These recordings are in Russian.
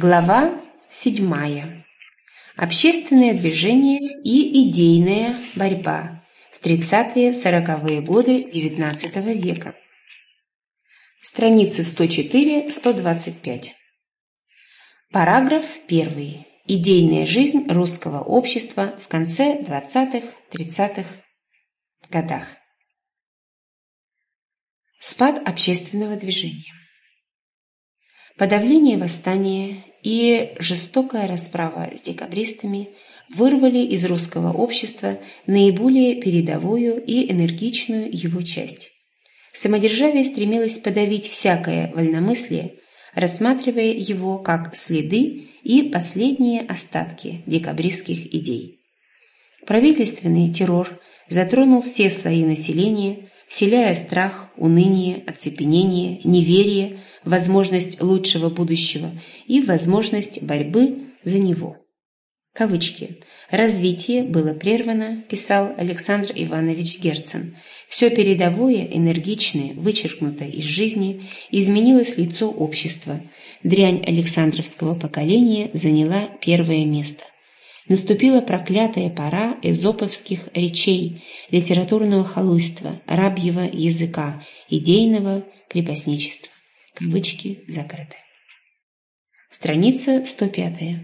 Глава седьмая. Общественное движение и идейная борьба в 30-40-е годы XIX века. Страницы 104-125. Параграф 1. Идейная жизнь русского общества в конце 20-30-х годах. Спад общественного движения. Подавление восстания и жестокая расправа с декабристами вырвали из русского общества наиболее передовую и энергичную его часть. Самодержавие стремилось подавить всякое вольномыслие, рассматривая его как следы и последние остатки декабристских идей. Правительственный террор затронул все слои населения, вселяя страх, уныние, оцепенение, неверие, возможность лучшего будущего и возможность борьбы за него. Кавычки. «Развитие было прервано», писал Александр Иванович Герцен. «Все передовое, энергичное, вычеркнутое из жизни, изменилось лицо общества. Дрянь Александровского поколения заняла первое место. Наступила проклятая пора эзоповских речей, литературного халуйства, рабьего языка, идейного крепостничества. Кавычки закрыты. Страница 105.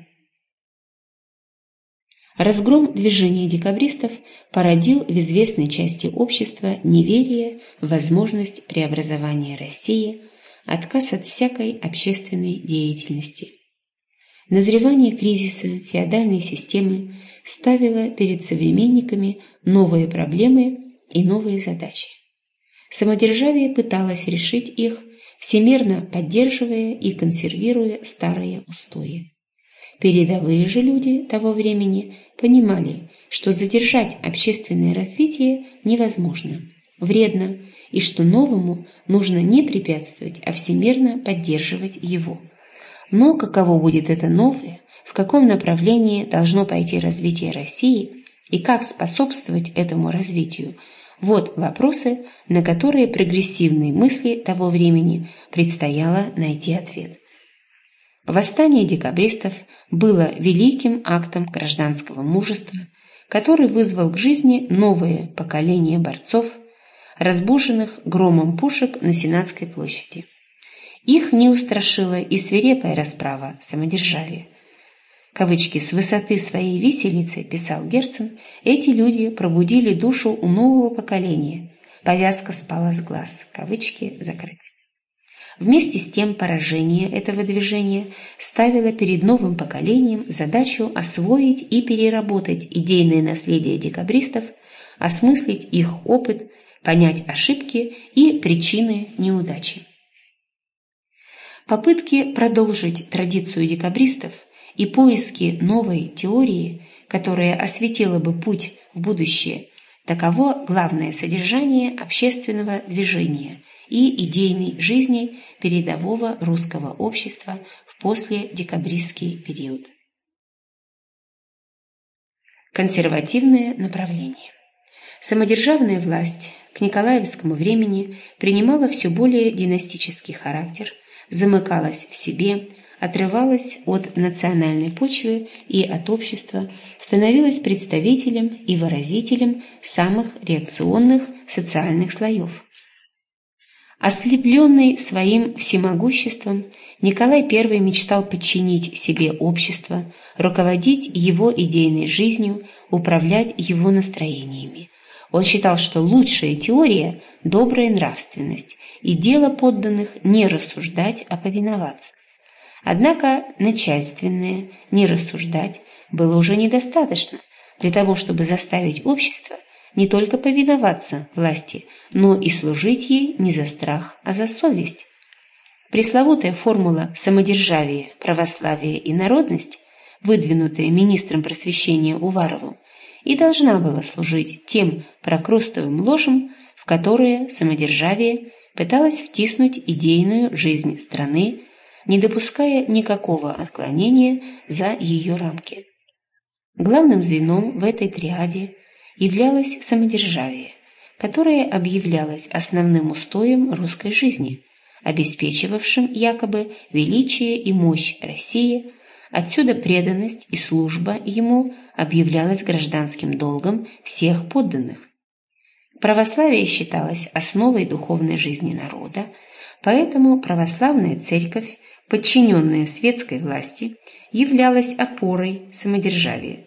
Разгром движения декабристов породил в известной части общества неверие в возможность преобразования России, отказ от всякой общественной деятельности. Назревание кризиса феодальной системы ставило перед современниками новые проблемы и новые задачи. Самодержавие пыталось решить их – всемирно поддерживая и консервируя старые устои. Передовые же люди того времени понимали, что задержать общественное развитие невозможно, вредно, и что новому нужно не препятствовать, а всемирно поддерживать его. Но каково будет это новое, в каком направлении должно пойти развитие России и как способствовать этому развитию – вот вопросы, на которые прогрессивные мысли того времени предстояло найти ответ. Восстание декабристов было великим актом гражданского мужества, который вызвал к жизни новое поколение борцов, разбуженных громом пушек на Сенатской площади. Их не устрашила и свирепая расправа самодержавия кавычки, «с высоты своей виселицы», писал Герцен, эти люди пробудили душу у нового поколения. Повязка спала с глаз, кавычки закрыты. Вместе с тем поражение этого движения ставило перед новым поколением задачу освоить и переработать идейное наследие декабристов, осмыслить их опыт, понять ошибки и причины неудачи. Попытки продолжить традицию декабристов и поиски новой теории, которая осветила бы путь в будущее, таково главное содержание общественного движения и идейной жизни передового русского общества в последекабристский период. Консервативное направление. Самодержавная власть к Николаевскому времени принимала все более династический характер, замыкалась в себе, отрывалась от национальной почвы и от общества, становилась представителем и выразителем самых реакционных социальных слоев. Ослепленный своим всемогуществом, Николай I мечтал подчинить себе общество, руководить его идейной жизнью, управлять его настроениями. Он считал, что лучшая теория – добрая нравственность, и дело подданных не рассуждать, а повиноваться. Однако начальственное не рассуждать было уже недостаточно для того, чтобы заставить общество не только повиноваться власти, но и служить ей не за страх, а за совесть. Пресловутая формула самодержавия, православия и народность, выдвинутая министром просвещения Уваровым, и должна была служить тем прокрустовым ложем, в которые самодержавие пыталось втиснуть идейную жизнь страны не допуская никакого отклонения за ее рамки. Главным звеном в этой триаде являлось самодержавие, которое объявлялось основным устоем русской жизни, обеспечивавшим якобы величие и мощь России, отсюда преданность и служба ему объявлялась гражданским долгом всех подданных. Православие считалось основой духовной жизни народа, поэтому православная церковь, подчиненная светской власти, являлась опорой самодержавия.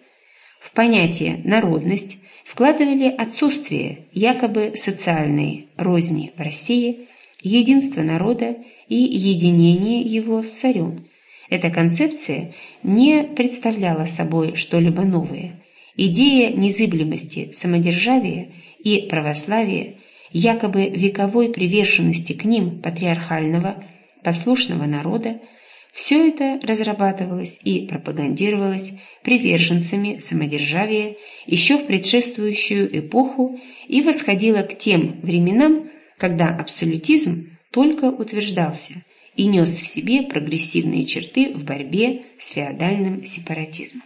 В понятие «народность» вкладывали отсутствие якобы социальной розни в России, единство народа и единение его с царем. Эта концепция не представляла собой что-либо новое. Идея незыблемости самодержавия и православия, якобы вековой приверженности к ним патриархального, послушного народа, все это разрабатывалось и пропагандировалось приверженцами самодержавия еще в предшествующую эпоху и восходило к тем временам, когда абсолютизм только утверждался и нес в себе прогрессивные черты в борьбе с феодальным сепаратизмом.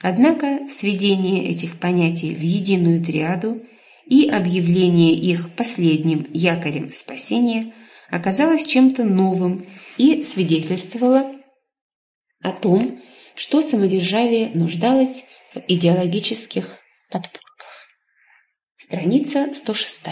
Однако сведение этих понятий в единую триаду и объявление их последним якорем спасения оказалось чем-то новым и свидетельствовало о том, что самодержавие нуждалось в идеологических подпорках. Страница 106.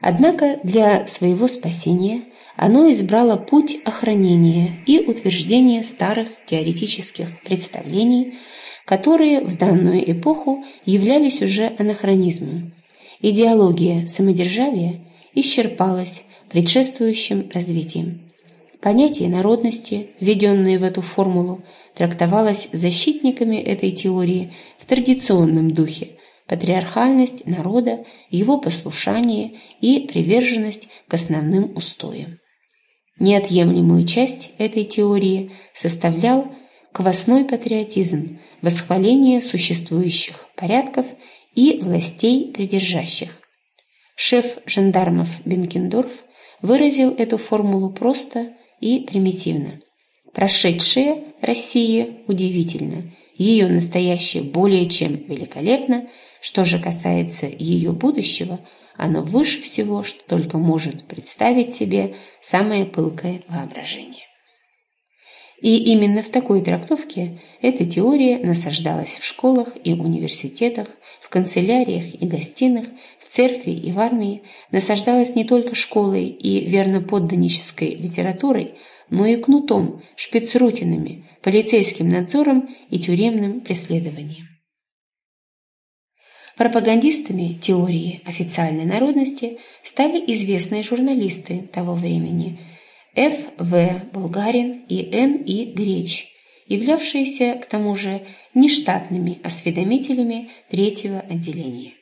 Однако для своего спасения оно избрало путь охранения и утверждения старых теоретических представлений, которые в данную эпоху являлись уже анахронизмом. Идеология самодержавия исчерпалась предшествующим развитием. Понятие народности, введенное в эту формулу, трактовалось защитниками этой теории в традиционном духе – патриархальность народа, его послушание и приверженность к основным устоям. Неотъемлемую часть этой теории составлял квасной патриотизм, восхваление существующих порядков и властей придержащих. Шеф жандармов Бенкендорф выразил эту формулу просто и примитивно. Прошедшее Россия удивительно, ее настоящее более чем великолепно – что же касается ее будущего, оно выше всего, что только может представить себе самое пылкое воображение. И именно в такой трактовке эта теория насаждалась в школах и университетах, в канцеляриях и гостиных, церкви и в армии, насаждалась не только школой и верноподданнической литературой, но и кнутом, шпицрутинами, полицейским надзором и тюремным преследованием. Пропагандистами теории официальной народности стали известные журналисты того времени Ф. В. Булгарин и Н. И. Греч, являвшиеся к тому же нештатными осведомителями третьего отделения.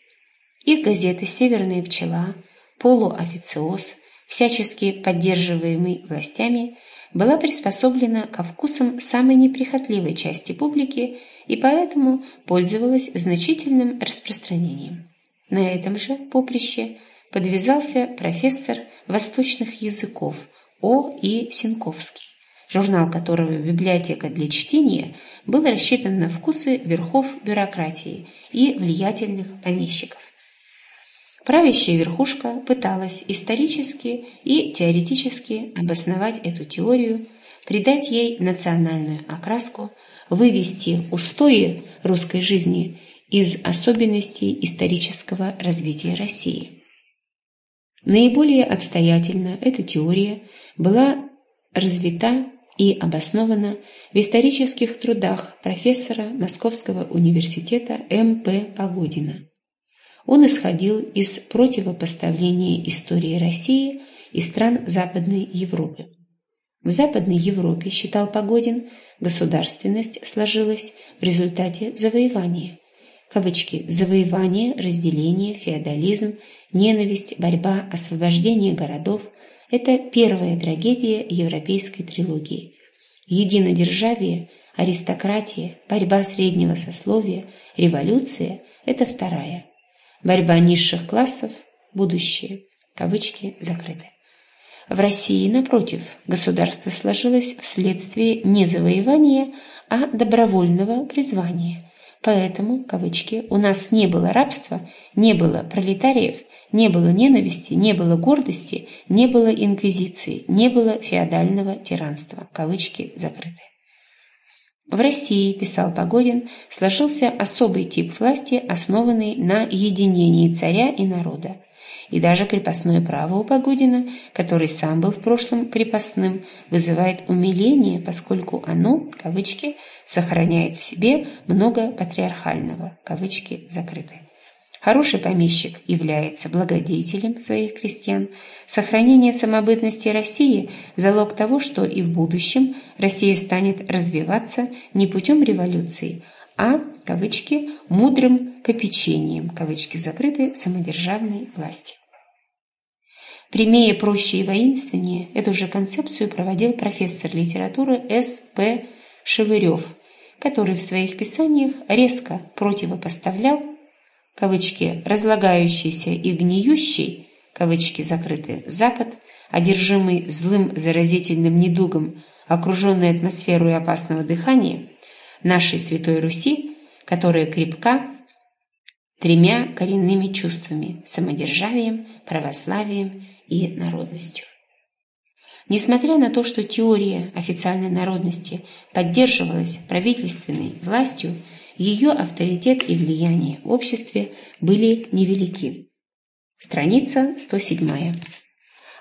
Их газеты «Северная пчела», «Полуофициоз», всячески поддерживаемый властями, была приспособлена ко вкусам самой неприхотливой части публики и поэтому пользовалась значительным распространением. На этом же поприще подвязался профессор восточных языков О. И. Синковский, журнал которого «Библиотека для чтения» был рассчитан на вкусы верхов бюрократии и влиятельных помещиков. Правящая верхушка пыталась исторически и теоретически обосновать эту теорию, придать ей национальную окраску, вывести устои русской жизни из особенностей исторического развития России. Наиболее обстоятельно эта теория была развита и обоснована в исторических трудах профессора Московского университета М.П. Погодина. Он исходил из противопоставления истории России и стран Западной Европы. В Западной Европе, считал Погодин, государственность сложилась в результате завоевания. Кавычки «завоевание», «разделение», «феодализм», «ненависть», «борьба», «освобождение городов» – это первая трагедия европейской трилогии. Единодержавие, аристократия, борьба среднего сословия, революция – это вторая. Борьба низших классов – будущее. Кавычки закрыты. В России, напротив, государство сложилось вследствие не завоевания, а добровольного призвания. Поэтому, кавычки, у нас не было рабства, не было пролетариев, не было ненависти, не было гордости, не было инквизиции, не было феодального тиранства. Кавычки закрыты. В России, писал Погодин, сложился особый тип власти, основанный на единении царя и народа. И даже крепостное право у Погодина, который сам был в прошлом крепостным, вызывает умиление, поскольку оно, кавычки, сохраняет в себе много патриархального, кавычки закрыты. Хороший помещик является благодетелем своих крестьян. Сохранение самобытности России – залог того, что и в будущем Россия станет развиваться не путем революции, а, кавычки, мудрым попечением, кавычки закрыты, самодержавной власти. Прямее, проще и воинственнее эту же концепцию проводил профессор литературы С. П. Шевырев, который в своих писаниях резко противопоставлял кавычки, разлагающийся и гниющий, кавычки закрыты, Запад, одержимый злым заразительным недугом, окруженный атмосферой опасного дыхания, нашей Святой Руси, которая крепка тремя коренными чувствами – самодержавием, православием и народностью. Несмотря на то, что теория официальной народности поддерживалась правительственной властью, ее авторитет и влияние в обществе были невелики. Страница 107.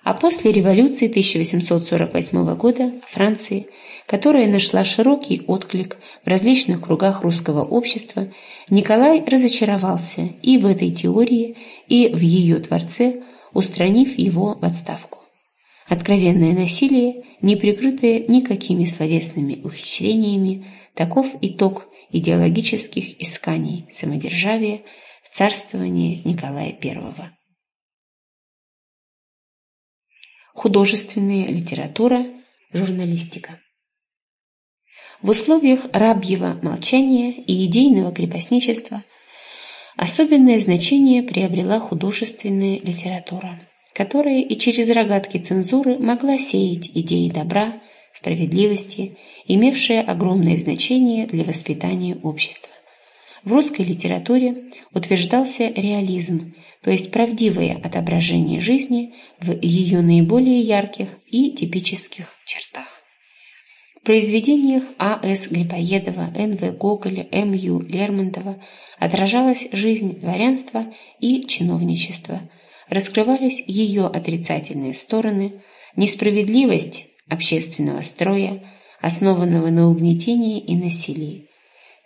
А после революции 1848 года Франции, которая нашла широкий отклик в различных кругах русского общества, Николай разочаровался и в этой теории, и в ее творце, устранив его в отставку. Откровенное насилие, не прикрытое никакими словесными ухищрениями, таков итог идеологических исканий самодержавия в царствовании Николая I. Художественная литература, журналистика. В условиях рабьего молчания и идейного крепостничества особенное значение приобрела художественная литература, которая и через рогатки цензуры могла сеять идеи добра, справедливости, имевшие огромное значение для воспитания общества. В русской литературе утверждался реализм, то есть правдивое отображение жизни в ее наиболее ярких и типических чертах. В произведениях А.С. Грибоедова, Н.В. Гоголя, М.Ю. Лермонтова отражалась жизнь дворянства и чиновничества, раскрывались ее отрицательные стороны, несправедливость общественного строя, основанного на угнетении и насилии.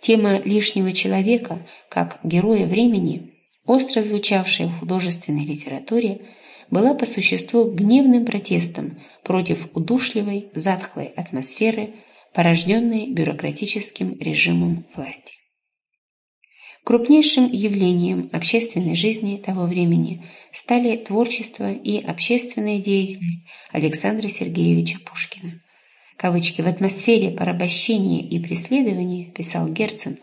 Тема лишнего человека, как героя времени, остро звучавшая в художественной литературе, была по существу гневным протестом против удушливой, затхлой атмосферы, порожденной бюрократическим режимом власти. Крупнейшим явлением общественной жизни того времени стали творчество и общественная деятельность Александра Сергеевича Пушкина. Кавычки «в атмосфере порабощения и преследования», писал Герцен,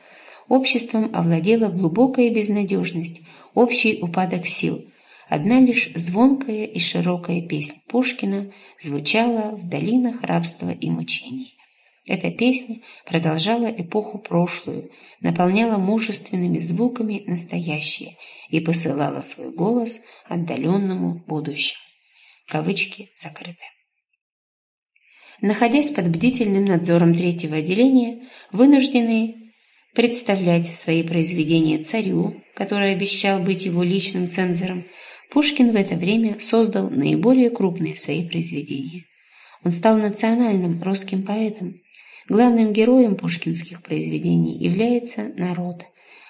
обществом овладела глубокая безнадежность, общий упадок сил. Одна лишь звонкая и широкая песня Пушкина звучала в долинах рабства и мучений. Эта песня продолжала эпоху прошлую, наполняла мужественными звуками настоящее и посылала свой голос отдаленному будущему. Кавычки закрыты. Находясь под бдительным надзором третьего отделения, вынужденные представлять свои произведения царю, который обещал быть его личным цензором, Пушкин в это время создал наиболее крупные свои произведения. Он стал национальным русским поэтом, Главным героем пушкинских произведений является народ.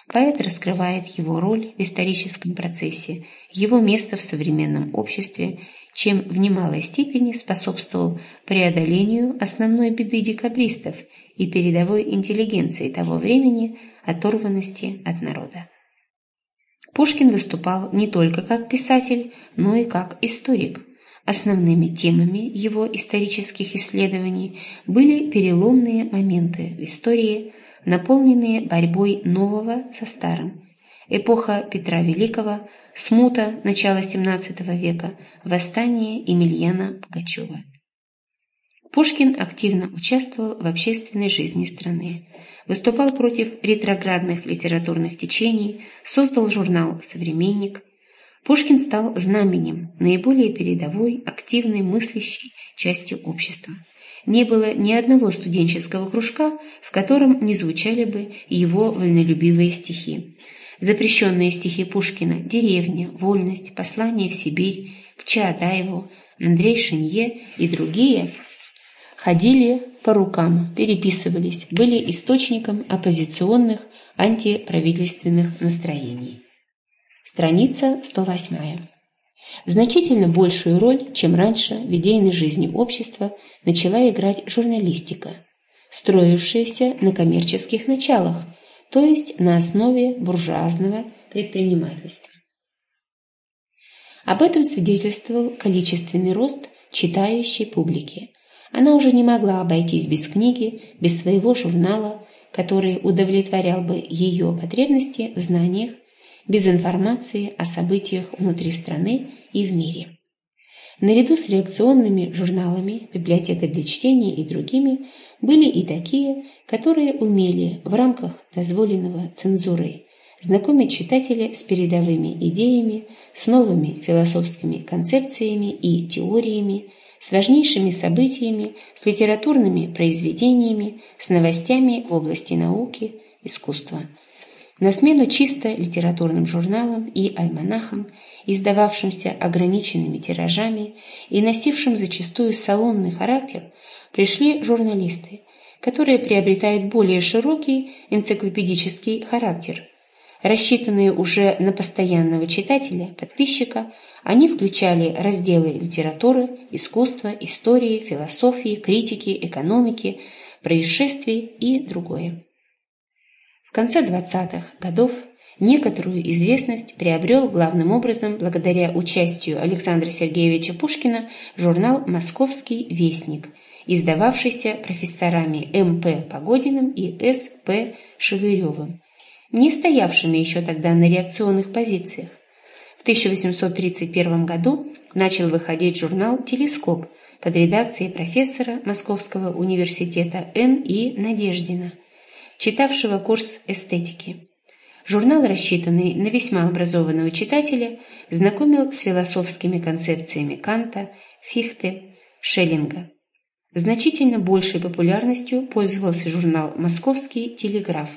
Поэт раскрывает его роль в историческом процессе, его место в современном обществе, чем в немалой степени способствовал преодолению основной беды декабристов и передовой интеллигенции того времени оторванности от народа. Пушкин выступал не только как писатель, но и как историк – Основными темами его исторических исследований были переломные моменты в истории, наполненные борьбой нового со старым. Эпоха Петра Великого, смута начала XVII века, восстание Емельяна Пугачева. Пушкин активно участвовал в общественной жизни страны. выступал против ретроградных литературных течений, создал журнал «Современник». Пушкин стал знаменем наиболее передовой, активной, мыслящей части общества. Не было ни одного студенческого кружка, в котором не звучали бы его вольнолюбивые стихи. Запрещенные стихи Пушкина «Деревня», «Вольность», «Послание в Сибирь», «К Чаадаеву», Андрей Шинье и другие ходили по рукам, переписывались, были источником оппозиционных антиправительственных настроений. Страница 108. Значительно большую роль, чем раньше в идейной жизни общества, начала играть журналистика, строившаяся на коммерческих началах, то есть на основе буржуазного предпринимательства. Об этом свидетельствовал количественный рост читающей публики. Она уже не могла обойтись без книги, без своего журнала, который удовлетворял бы ее потребности в знаниях, без информации о событиях внутри страны и в мире. Наряду с реакционными журналами, библиотекой для чтения и другими были и такие, которые умели в рамках дозволенного цензурой знакомить читателя с передовыми идеями, с новыми философскими концепциями и теориями, с важнейшими событиями, с литературными произведениями, с новостями в области науки, искусства. На смену чисто литературным журналам и альманахам, издававшимся ограниченными тиражами и носившим зачастую салонный характер, пришли журналисты, которые приобретают более широкий энциклопедический характер – Рассчитанные уже на постоянного читателя, подписчика, они включали разделы литературы, искусства, истории, философии, критики, экономики, происшествий и другое. В конце 20-х годов некоторую известность приобрел главным образом благодаря участию Александра Сергеевича Пушкина журнал «Московский вестник», издававшийся профессорами М.П. Погодиным и С.П. Шевыревым не стоявшими еще тогда на реакционных позициях. В 1831 году начал выходить журнал «Телескоп» под редакцией профессора Московского университета Н. И. Надеждина, читавшего курс эстетики. Журнал, рассчитанный на весьма образованного читателя, знакомил с философскими концепциями Канта, Фихте, Шеллинга. Значительно большей популярностью пользовался журнал «Московский телеграф»,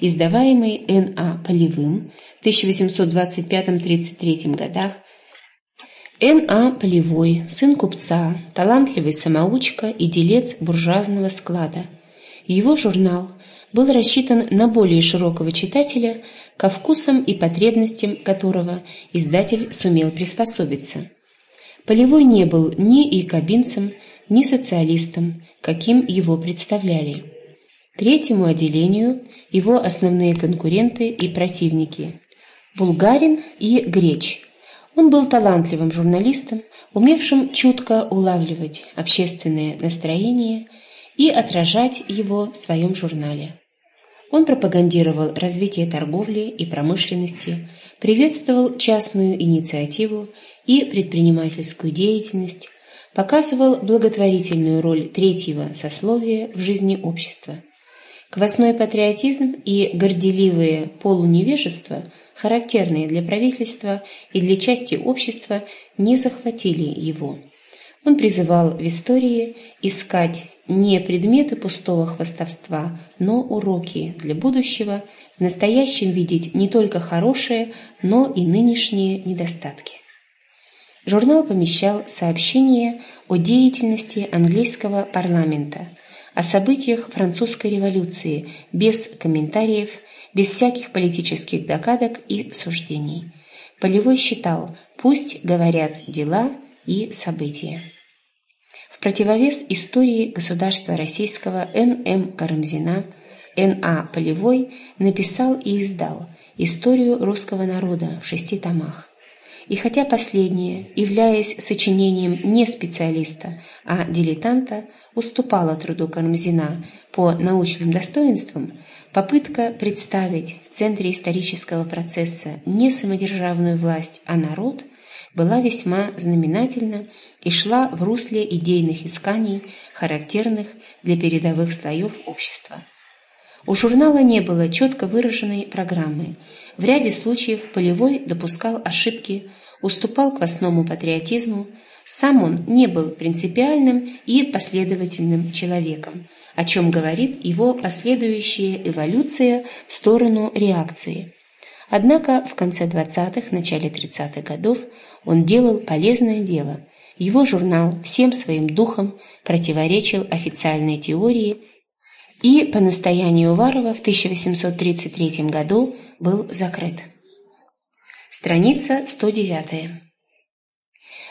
издаваемый Н.А. Полевым в 1825-33 годах. Н.А. Полевой, сын купца, талантливый самоучка и делец буржуазного склада. Его журнал был рассчитан на более широкого читателя, ко вкусам и потребностям которого издатель сумел приспособиться. Полевой не был ни якобинцем, ни социалистом, каким его представляли. Третьему отделению его основные конкуренты и противники – Булгарин и Греч. Он был талантливым журналистом, умевшим чутко улавливать общественное настроение и отражать его в своем журнале. Он пропагандировал развитие торговли и промышленности, приветствовал частную инициативу и предпринимательскую деятельность, показывал благотворительную роль третьего сословия в жизни общества. Квасной патриотизм и горделивые полуневежество, характерные для правительства и для части общества, не захватили его. Он призывал в истории искать не предметы пустого хвастовства, но уроки для будущего, в настоящем видеть не только хорошие, но и нынешние недостатки. Журнал помещал сообщения о деятельности английского парламента, о событиях французской революции без комментариев, без всяких политических догадок и суждений. Полевой считал «пусть говорят дела и события». В противовес истории государства российского Н.М. Карамзина Н.А. Полевой написал и издал «Историю русского народа» в шести томах. И хотя последнее, являясь сочинением не специалиста, а дилетанта, уступало труду Кармзина по научным достоинствам, попытка представить в центре исторического процесса не самодержавную власть, а народ была весьма знаменательна и шла в русле идейных исканий, характерных для передовых слоев общества. У журнала не было четко выраженной программы. В ряде случаев Полевой допускал ошибки, уступал квасному патриотизму, сам он не был принципиальным и последовательным человеком, о чем говорит его последующая эволюция в сторону реакции. Однако в конце 20-х, начале 30-х годов он делал полезное дело. Его журнал всем своим духом противоречил официальной теории и по настоянию Уварова в 1833 году был закрыт. Страница 109.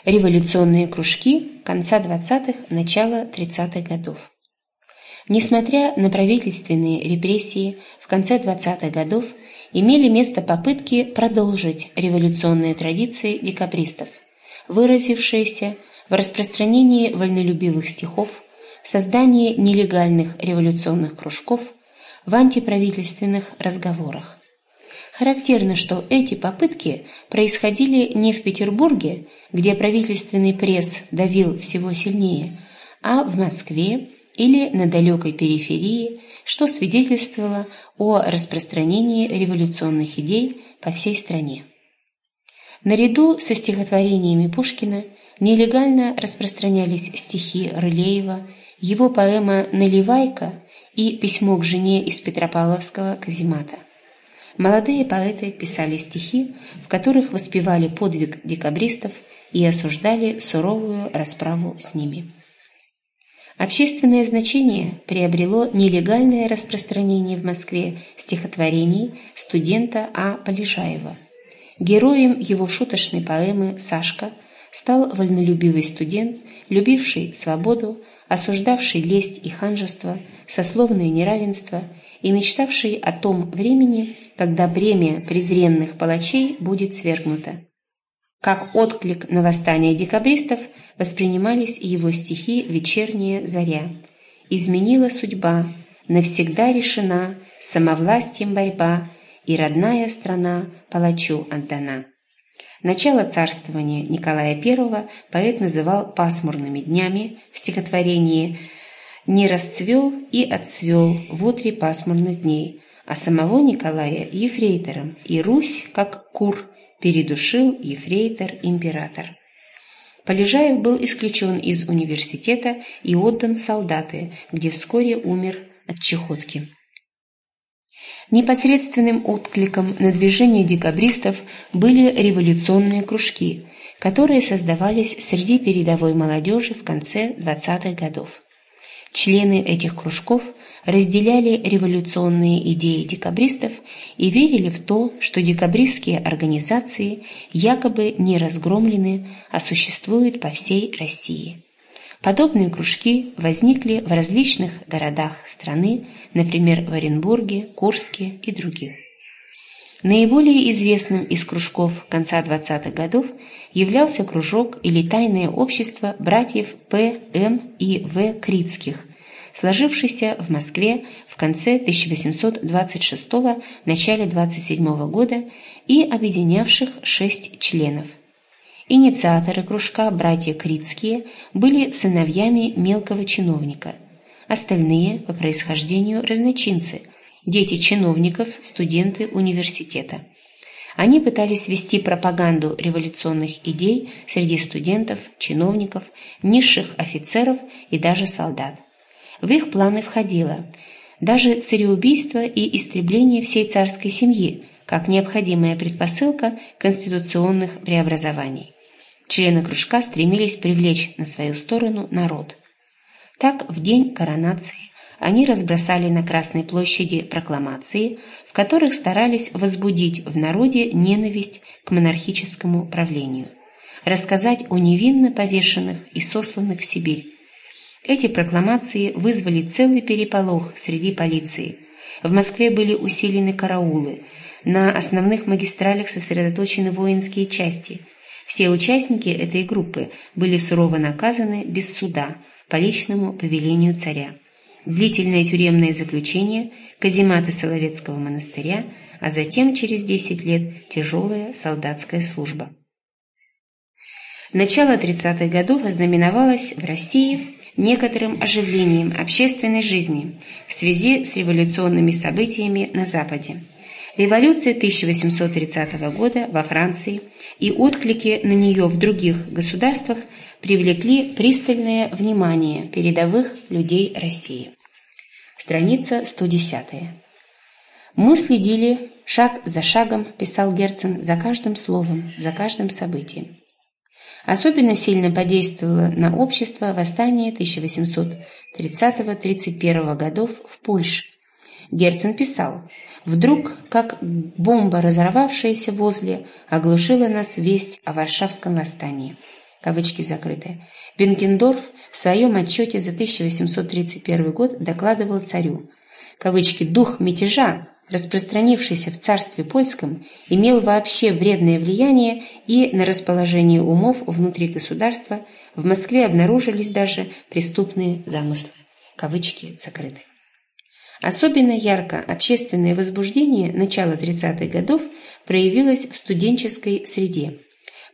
Революционные кружки конца 20-х, начала 30-х годов. Несмотря на правительственные репрессии в конце 20-х годов, имели место попытки продолжить революционные традиции декабристов, выразившиеся в распространении вольнолюбивых стихов, создании нелегальных революционных кружков, в антиправительственных разговорах. Характерно, что эти попытки происходили не в Петербурге, где правительственный пресс давил всего сильнее, а в Москве или на далекой периферии, что свидетельствовало о распространении революционных идей по всей стране. Наряду со стихотворениями Пушкина нелегально распространялись стихи Рылеева, его поэма «Наливайка» и письмо к жене из Петропавловского каземата. Молодые поэты писали стихи, в которых воспевали подвиг декабристов и осуждали суровую расправу с ними. Общественное значение приобрело нелегальное распространение в Москве стихотворений студента А. Полежаева. Героем его шуточной поэмы «Сашка» стал вольнолюбивый студент, любивший свободу, осуждавший лесть и ханжество, сословное неравенство и мечтавший о том времени, когда бремя презренных палачей будет свергнуто. Как отклик на восстание декабристов воспринимались его стихи «Вечерняя заря». «Изменила судьба, навсегда решена, самовластием борьба, и родная страна палачу отдана». Начало царствования Николая I поэт называл пасмурными днями в стихотворении «Не расцвел и отцвел в утре пасмурных дней», а самого Николая – ефрейтором, и Русь, как кур, передушил ефрейтор-император. Полежаев был исключен из университета и отдан в солдаты, где вскоре умер от чехотки. Непосредственным откликом на движение декабристов были революционные кружки, которые создавались среди передовой молодежи в конце 20-х годов. Члены этих кружков разделяли революционные идеи декабристов и верили в то, что декабристские организации якобы не разгромлены, а существуют по всей России. Подобные кружки возникли в различных городах страны, например, в Оренбурге, Курске и других. Наиболее известным из кружков конца 20-х годов являлся кружок или тайное общество братьев П. М. и В. Критских, сложившийся в Москве в конце 1826 начале 27 года и объединявших шесть членов. Инициаторы кружка, братья Критские, были сыновьями мелкого чиновника. Остальные по происхождению разночинцы, дети чиновников, студенты университета. Они пытались вести пропаганду революционных идей среди студентов, чиновников, низших офицеров и даже солдат. В их планы входило даже цареубийство и истребление всей царской семьи, как необходимая предпосылка конституционных преобразований. Члены кружка стремились привлечь на свою сторону народ. Так, в день коронации они разбросали на Красной площади прокламации, в которых старались возбудить в народе ненависть к монархическому правлению, рассказать о невинно повешенных и сосланных в Сибирь. Эти прокламации вызвали целый переполох среди полиции. В Москве были усилены караулы, на основных магистралях сосредоточены воинские части – все участники этой группы были сурово наказаны без суда по личному повелению царя. Длительное тюремное заключение, казематы Соловецкого монастыря, а затем через 10 лет тяжелая солдатская служба. Начало 30-х годов ознаменовалось в России некоторым оживлением общественной жизни в связи с революционными событиями на Западе. Революция 1830 года во Франции и отклики на нее в других государствах привлекли пристальное внимание передовых людей России. Страница 110. «Мы следили шаг за шагом», – писал Герцен, – «за каждым словом, за каждым событием. Особенно сильно подействовало на общество восстание 1830-31 годов в Польше. Герцен писал, «Вдруг, как бомба, разорвавшаяся возле, оглушила нас весть о Варшавском восстании». Кавычки закрыты. Бенкендорф в своем отчете за 1831 год докладывал царю, кавычки, «дух мятежа, распространившийся в царстве польском, имел вообще вредное влияние и на расположение умов внутри государства, в Москве обнаружились даже преступные замыслы. Кавычки закрыты. Особенно ярко общественное возбуждение начала 30-х годов проявилось в студенческой среде.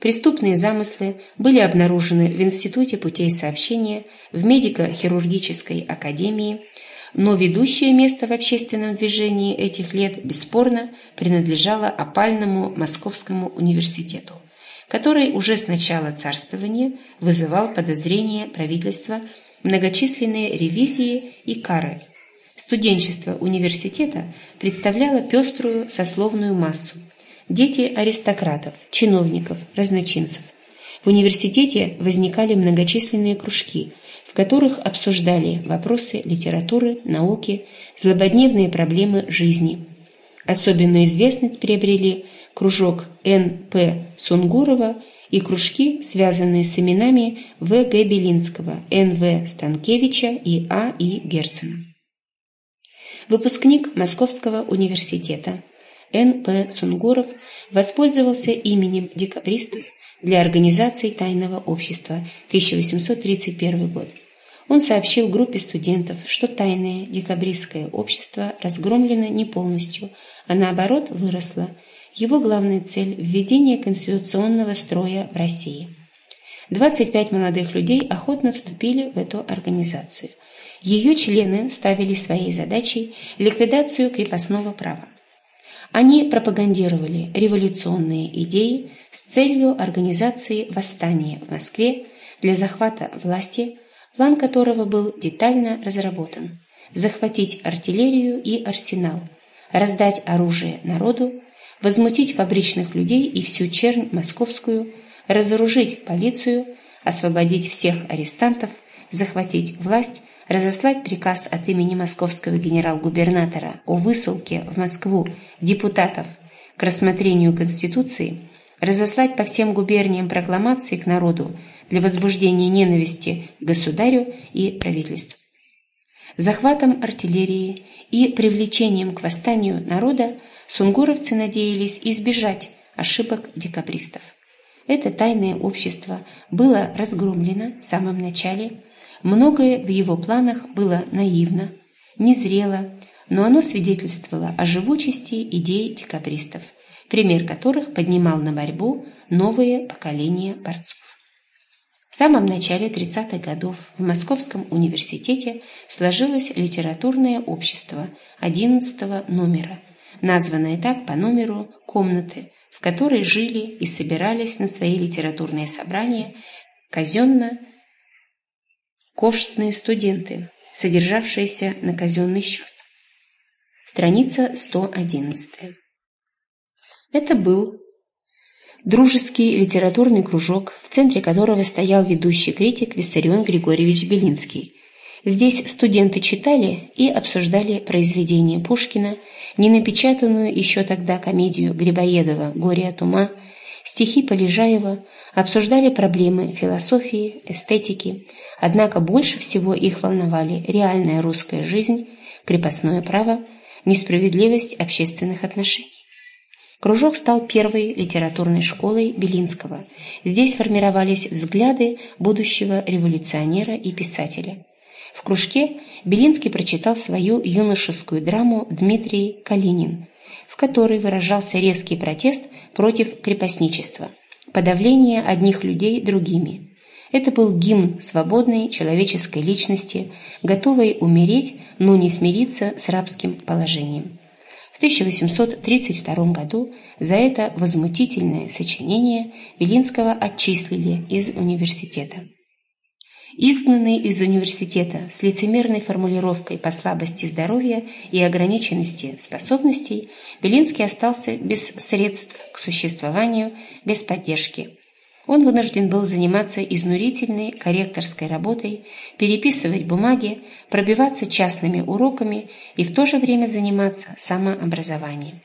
Преступные замыслы были обнаружены в Институте путей сообщения, в медико-хирургической академии, но ведущее место в общественном движении этих лет бесспорно принадлежало опальному Московскому университету, который уже с начала царствования вызывал подозрения правительства, многочисленные ревизии и кары. Студенчество университета представляло пеструю сословную массу. Дети аристократов, чиновников, разночинцев. В университете возникали многочисленные кружки – в которых обсуждали вопросы литературы, науки, злободневные проблемы жизни. Особенную известность приобрели кружок Н.П. Сунгурова и кружки, связанные с именами В. Г. Белинского, Н.В. Станкевича и А. И. Герцена. Выпускник Московского университета Н.П. Сунгуров воспользовался именем декабристов для организации тайного общества 1831 год. Он сообщил группе студентов, что тайное декабристское общество разгромлено не полностью, а наоборот выросло. Его главная цель – введение конституционного строя в России. 25 молодых людей охотно вступили в эту организацию. Ее члены ставили своей задачей ликвидацию крепостного права. Они пропагандировали революционные идеи с целью организации восстания в Москве для захвата власти, план которого был детально разработан – захватить артиллерию и арсенал, раздать оружие народу, возмутить фабричных людей и всю чернь московскую, разоружить полицию, освободить всех арестантов, захватить власть разослать приказ от имени московского генерал-губернатора о высылке в Москву депутатов к рассмотрению Конституции, разослать по всем губерниям прокламации к народу для возбуждения ненависти к государю и правительству. Захватом артиллерии и привлечением к восстанию народа сунгуровцы надеялись избежать ошибок декабристов. Это тайное общество было разгромлено в самом начале Многое в его планах было наивно, незрело, но оно свидетельствовало о живучести идей декабристов, пример которых поднимал на борьбу новые поколения борцов. В самом начале 30-х годов в Московском университете сложилось литературное общество 11 номера, названное так по номеру комнаты, в которой жили и собирались на свои литературные собрания казенно коштные студенты, содержавшиеся на казенный счет. Страница 111. Это был дружеский литературный кружок, в центре которого стоял ведущий критик Виссарион Григорьевич Белинский. Здесь студенты читали и обсуждали произведения Пушкина, не напечатанную еще тогда комедию Грибоедова «Горе от ума», стихи Полежаева, обсуждали проблемы философии, эстетики, Однако больше всего их волновали реальная русская жизнь, крепостное право, несправедливость общественных отношений. Кружок стал первой литературной школой Белинского. Здесь формировались взгляды будущего революционера и писателя. В кружке Белинский прочитал свою юношескую драму «Дмитрий Калинин», в которой выражался резкий протест против крепостничества, подавление одних людей другими – Это был гимн свободной человеческой личности, готовой умереть, но не смириться с рабским положением. В 1832 году за это возмутительное сочинение Белинского отчислили из университета. Изгнанный из университета с лицемерной формулировкой по слабости здоровья и ограниченности способностей, Белинский остался без средств к существованию, без поддержки. Он вынужден был заниматься изнурительной корректорской работой, переписывать бумаги, пробиваться частными уроками и в то же время заниматься самообразованием.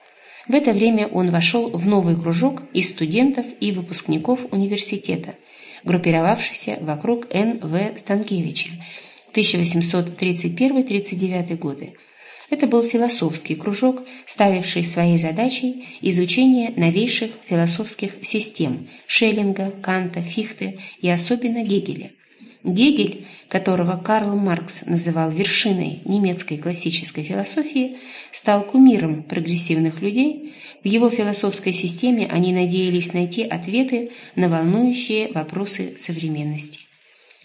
В это время он вошел в новый кружок из студентов и выпускников университета, группировавшийся вокруг Н.В. Станкевича 1831-39 годы, это был философский кружок, ставивший своей задачей изучение новейших философских систем Шеллинга, Канта, Фихте и особенно Гегеля. Гегель, которого Карл Маркс называл вершиной немецкой классической философии, стал кумиром прогрессивных людей. В его философской системе они надеялись найти ответы на волнующие вопросы современности.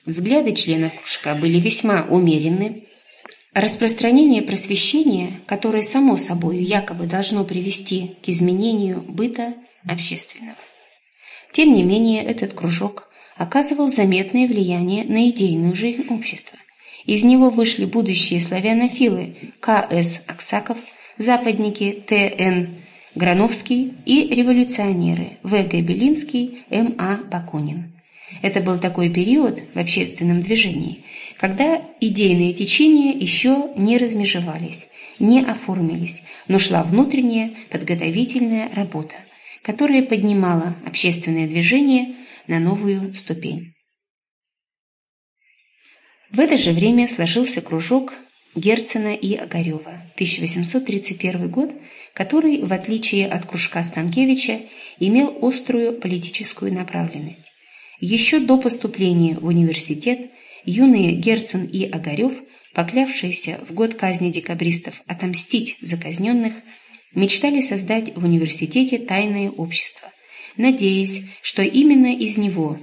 Взгляды членов кружка были весьма умеренны, Распространение просвещения, которое само собой якобы должно привести к изменению быта общественного. Тем не менее, этот кружок оказывал заметное влияние на идейную жизнь общества. Из него вышли будущие славянофилы К.С. Аксаков, западники Т.Н. Грановский и революционеры В.Г. Белинский, М.А. Бакунин. Это был такой период в общественном движении, когда идейные течения еще не размежевались, не оформились, но шла внутренняя подготовительная работа, которая поднимала общественное движение на новую ступень. В это же время сложился кружок Герцена и Огарева, 1831 год, который, в отличие от кружка Станкевича, имел острую политическую направленность. Еще до поступления в университет юные Герцен и Огарев, поклявшиеся в год казни декабристов отомстить за казненных, мечтали создать в университете тайное общество, надеясь, что именно из него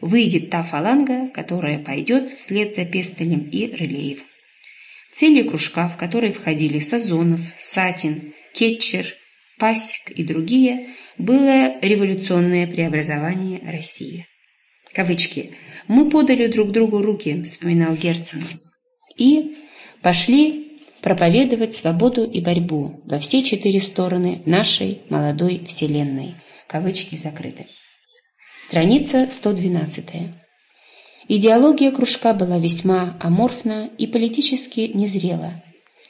выйдет та фаланга, которая пойдет вслед за Пестелем и Рылеев. Целью кружка, в который входили Сазонов, Сатин, Кетчер, Пасек и другие, было революционное преобразование России. Кавычки – «Мы подали друг другу руки», — вспоминал Герцен, «и пошли проповедовать свободу и борьбу во все четыре стороны нашей молодой вселенной». Кавычки закрыты. Страница 112. Идеология кружка была весьма аморфна и политически незрела.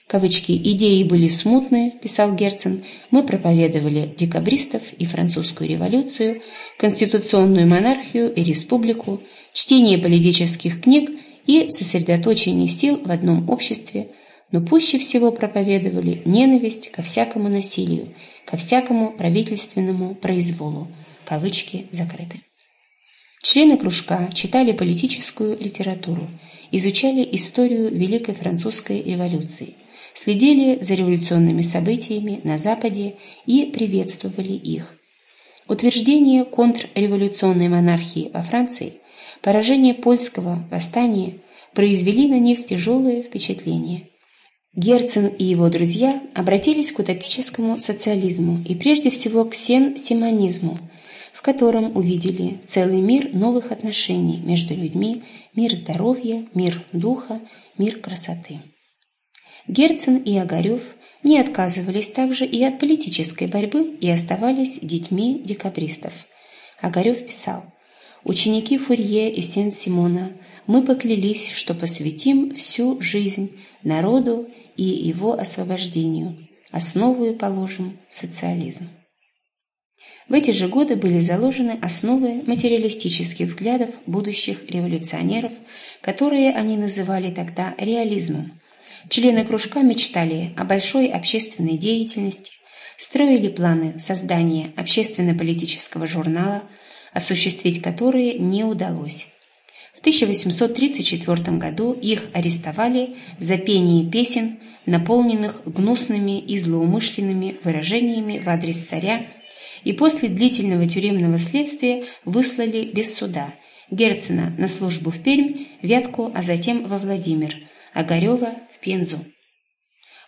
Кавычки «идеи были смутные», писал Герцен, «мы проповедовали декабристов и французскую революцию, конституционную монархию и республику, чтение политических книг и сосредоточение сил в одном обществе, но пуще всего проповедовали ненависть ко всякому насилию, ко всякому правительственному произволу. Кавычки закрыты. Члены кружка читали политическую литературу, изучали историю Великой Французской революции, следили за революционными событиями на Западе и приветствовали их. Утверждение контрреволюционной монархии во Франции – поражение польского восстания произвели на них тяжелое впечатление. Герцен и его друзья обратились к утопическому социализму и прежде всего к сен-симонизму, в котором увидели целый мир новых отношений между людьми, мир здоровья, мир духа, мир красоты. Герцен и Огарев не отказывались также и от политической борьбы и оставались детьми декабристов. Огарев писал – Ученики Фурье и Сен-Симона, мы поклялись, что посвятим всю жизнь народу и его освобождению, основу положим социализм. В эти же годы были заложены основы материалистических взглядов будущих революционеров, которые они называли тогда реализмом. Члены кружка мечтали о большой общественной деятельности, строили планы создания общественно-политического журнала – осуществить которые не удалось. В 1834 году их арестовали за пение песен, наполненных гнусными и злоумышленными выражениями в адрес царя, и после длительного тюремного следствия выслали без суда, Герцена на службу в Пермь, Вятку, а затем во Владимир, Огарева в Пензу.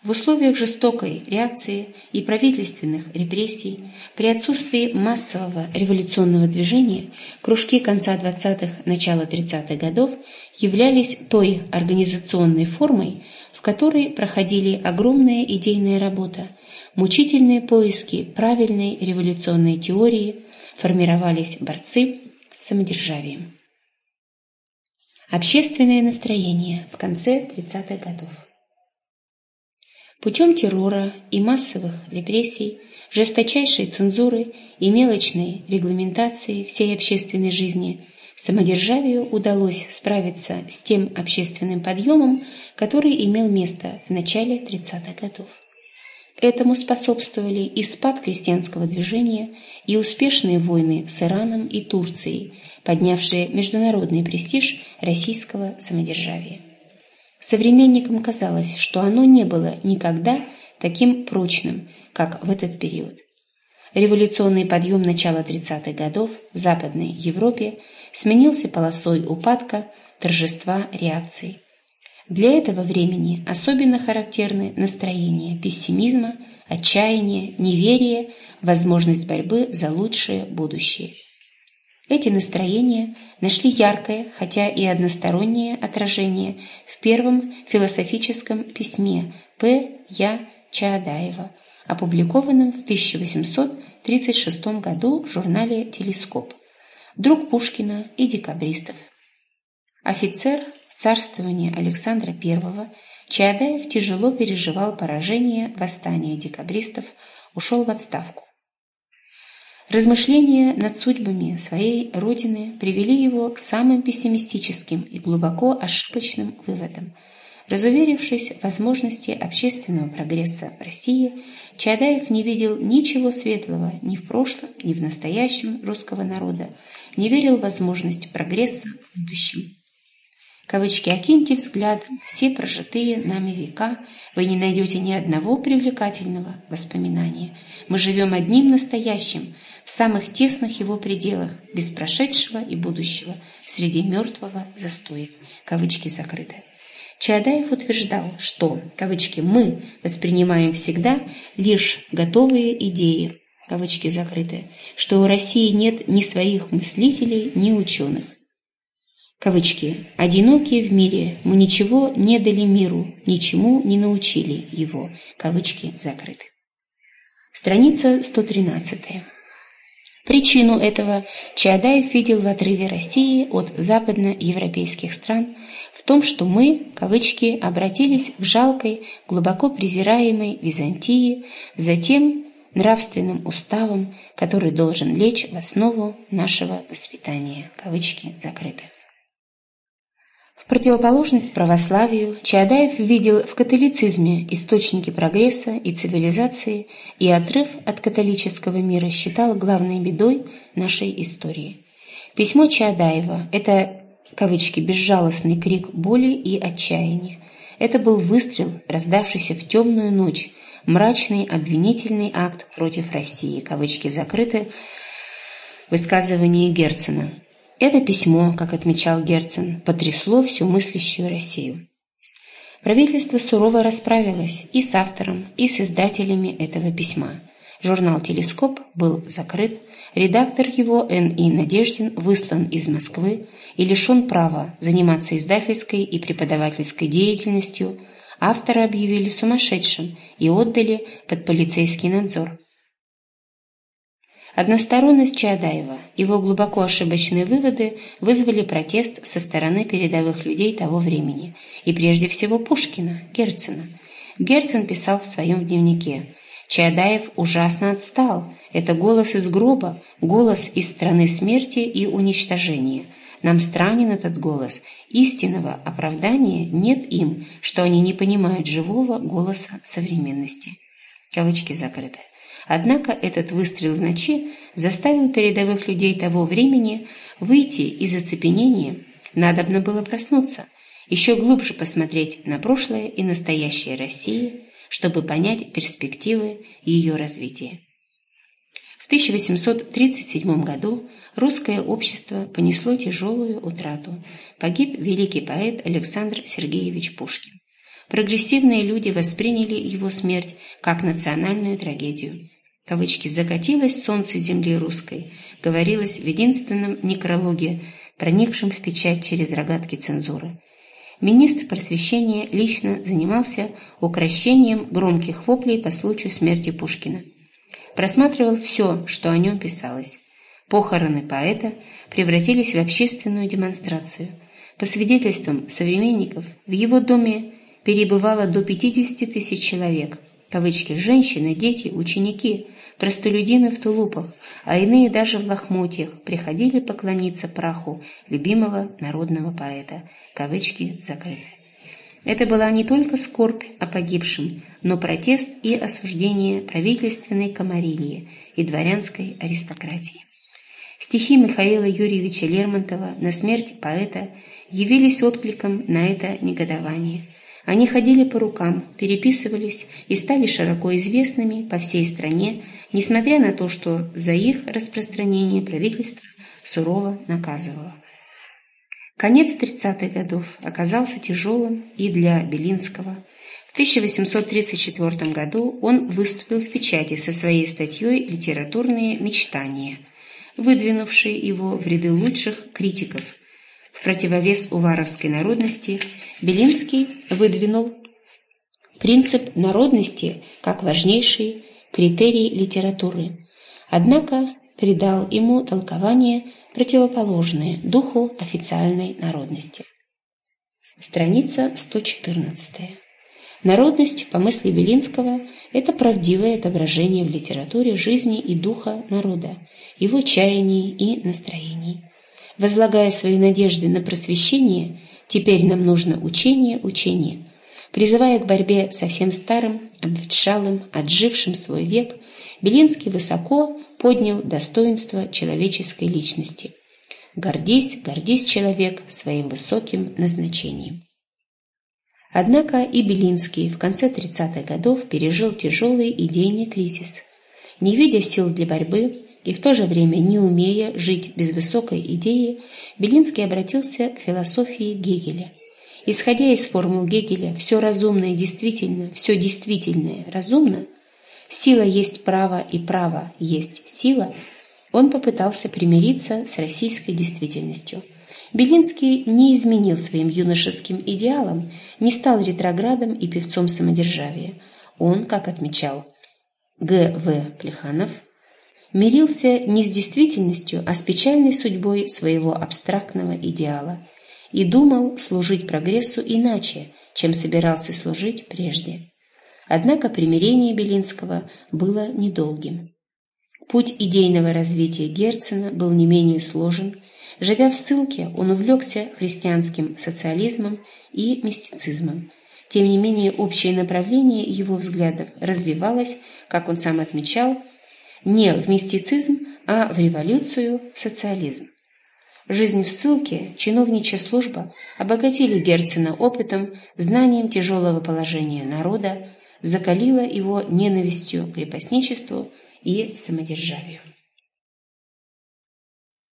В условиях жестокой реакции и правительственных репрессий, при отсутствии массового революционного движения, кружки конца 20-х, начала 30-х годов являлись той организационной формой, в которой проходили огромная идейная работа, мучительные поиски правильной революционной теории, формировались борцы с самодержавием. Общественное настроение в конце 30-х годов. Путем террора и массовых репрессий, жесточайшей цензуры и мелочной регламентации всей общественной жизни самодержавию удалось справиться с тем общественным подъемом, который имел место в начале 30-х годов. Этому способствовали и спад крестьянского движения, и успешные войны с Ираном и Турцией, поднявшие международный престиж российского самодержавия. Современникам казалось, что оно не было никогда таким прочным, как в этот период. Революционный подъем начала 30-х годов в Западной Европе сменился полосой упадка, торжества реакции. Для этого времени особенно характерны настроения пессимизма, отчаяния, неверия, возможность борьбы за лучшее будущее – эти настроения нашли яркое, хотя и одностороннее отражение в первом философическом письме П. Я. Чаадаева, опубликованном в 1836 году в журнале «Телескоп», друг Пушкина и декабристов. Офицер в царствовании Александра I Чаадаев тяжело переживал поражение восстания декабристов, ушел в отставку. Размышления над судьбами своей родины привели его к самым пессимистическим и глубоко ошибочным выводам. Разуверившись в возможности общественного прогресса в России, Чадаев не видел ничего светлого ни в прошлом, ни в настоящем русского народа, не верил в возможность прогресса в будущем. Кавычки «окиньте взглядом все прожитые нами века, вы не найдете ни одного привлекательного воспоминания. Мы живем одним настоящим, в самых тесных его пределах, без прошедшего и будущего, среди мертвого застоя. Кавычки закрыты. Чаадаев утверждал, что, кавычки, «мы воспринимаем всегда лишь готовые идеи», кавычки закрыты, что у России нет ни своих мыслителей, ни ученых. Кавычки. «Одинокие в мире, мы ничего не дали миру, ничему не научили его». Кавычки закрыты. Страница 113. Причину этого Чаадаев видел в отрыве России от западноевропейских стран в том, что мы, кавычки, обратились к жалкой, глубоко презираемой Византии, затем нравственным уставом, который должен лечь в основу нашего воспитания. Кавычки закрыты противоположность православию Чаадаев видел в католицизме источники прогресса и цивилизации и отрыв от католического мира считал главной бедой нашей истории. Письмо Чаадаева – это, кавычки, «безжалостный крик боли и отчаяния». Это был выстрел, раздавшийся в темную ночь, мрачный обвинительный акт против России, кавычки закрыты, высказывание Герцена – это письмо, как отмечал Герцен, потрясло всю мыслящую Россию. Правительство сурово расправилось и с автором, и с издателями этого письма. Журнал «Телескоп» был закрыт, редактор его Н.И. Надеждин выслан из Москвы и лишен права заниматься издательской и преподавательской деятельностью, автора объявили сумасшедшим и отдали под полицейский надзор. Односторонность Чаадаева, его глубоко ошибочные выводы вызвали протест со стороны передовых людей того времени, и прежде всего Пушкина, Герцена. Герцен писал в своем дневнике «Чаадаев ужасно отстал. Это голос из гроба, голос из страны смерти и уничтожения. Нам странен этот голос. Истинного оправдания нет им, что они не понимают живого голоса современности». Кавычки закрыты. Однако этот выстрел в ночи заставил передовых людей того времени выйти из оцепенения. Надобно было проснуться, еще глубже посмотреть на прошлое и настоящее России, чтобы понять перспективы ее развития. В 1837 году русское общество понесло тяжелую утрату. Погиб великий поэт Александр Сергеевич Пушкин. Прогрессивные люди восприняли его смерть как национальную трагедию. Кавычки «закатилось солнце земли русской», говорилось в единственном некрологе, проникшем в печать через рогатки цензуры. Министр просвещения лично занимался укращением громких воплей по случаю смерти Пушкина. Просматривал все, что о нем писалось. Похороны поэта превратились в общественную демонстрацию. По свидетельствам современников, в его доме перебывало до 50 тысяч человек, кавычки, женщины, дети, ученики, простолюдины в тулупах, а иные даже в лохмотьях приходили поклониться праху любимого народного поэта, кавычки закрыты. Это была не только скорбь о погибшем, но протест и осуждение правительственной комарилии и дворянской аристократии. Стихи Михаила Юрьевича Лермонтова на смерть поэта явились откликом на это негодование – они ходили по рукам, переписывались и стали широко известными по всей стране, несмотря на то, что за их распространение правительство сурово наказывало. Конец 30-х годов оказался тяжелым и для Белинского. В 1834 году он выступил в печати со своей статьей «Литературные мечтания», выдвинувшей его в ряды лучших критиков – в противовес уваровской народности Белинский выдвинул принцип народности как важнейший критерий литературы, однако придал ему толкование противоположное духу официальной народности. Страница 114. Народность, по мысли Белинского, это правдивое отображение в литературе жизни и духа народа, его чаяний и настроений. Возлагая свои надежды на просвещение, теперь нам нужно учение, учение. Призывая к борьбе со всем старым, обветшалым, отжившим свой век, Белинский высоко поднял достоинство человеческой личности. Гордись, гордись, человек, своим высоким назначением. Однако и Белинский в конце 30-х годов пережил тяжелый идейный кризис. Не видя сил для борьбы, и в то же время не умея жить без высокой идеи, Белинский обратился к философии Гегеля. Исходя из формул Гегеля «все разумное действительно, все действительное разумно», «сила есть право и право есть сила», он попытался примириться с российской действительностью. Белинский не изменил своим юношеским идеалам, не стал ретроградом и певцом самодержавия. Он, как отмечал Г. В. Плеханов, мирился не с действительностью, а с печальной судьбой своего абстрактного идеала и думал служить прогрессу иначе, чем собирался служить прежде. Однако примирение Белинского было недолгим. Путь идейного развития Герцена был не менее сложен. Живя в ссылке, он увлекся христианским социализмом и мистицизмом. Тем не менее, общее направление его взглядов развивалось, как он сам отмечал, не в мистицизм, а в революцию, в социализм. Жизнь в ссылке, чиновничья служба обогатили Герцена опытом, знанием тяжелого положения народа, закалила его ненавистью к крепостничеству и самодержавию.